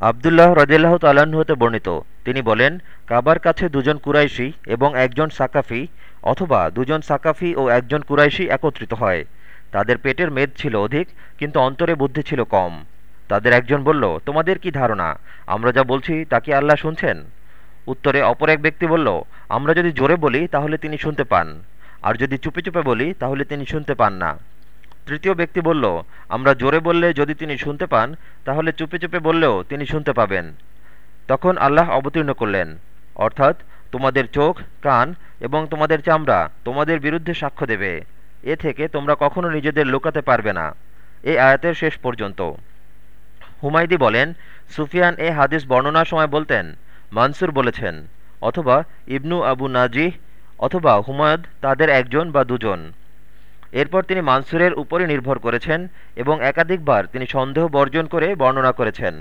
আবদুল্লাহ রদিল্লাহ হতে বর্ণিত। তিনি বলেন, কাবার কাছে দুজন কুরাইশি এবং একজন সাকাফি অথবা দুজন সাকাফি ও একজন কুরাইশি একত্রিত হয়। তাদের পেটের মেদ ছিল অধিক, কিন্তু অন্তরে বুদ্ধি ছিল কম। তাদের একজন বলল, তোমাদের কি ধারণা? আমরা যা বলছি তা কি আল্লাহ শুনছেন? উত্তরে অপর এক ব্যক্তি বলল, আমরা যদি জোরে বলি, তাহলে তিনি শুনতে পান। আর যদি চুপে চুপে বলি, তাহলে তিনি শুনতে পান না। তৃতীয় ব্যক্তি বলল, আমরা জোরে বললে যদি তিনি শুনতে পান, তাহলে চুপে চুপে বললেও তিনি শুনতে পাবেন। তখন আল্লাহ অবতীর্ণ করলেন, অর্থাৎ তোমাদের চোখ, কান এবং তোমাদের চামড়া তোমাদের বিরুদ্ধে সাক্ষ্য দেবে। এ থেকে তোমরা কখনো নিজেদের লুকাতে পারবে না। এই আয়াতের শেষ পর্যন্ত। হুমায়দি বলেন, সুফিয়ান এ হাদিস বর্ণনার সময় বলতেন, মানসুর বলেছেন, অথবা ইবনু আবু নাজিহ অথবা হুমায়দ তাদের একজন বা দুজন। এরপর তিনি মানসুরের উপরই নির্ভর করেছেন এবং একাধিকবার তিনি সন্দেহ বর্জন করে বর্ণনা করেছেন।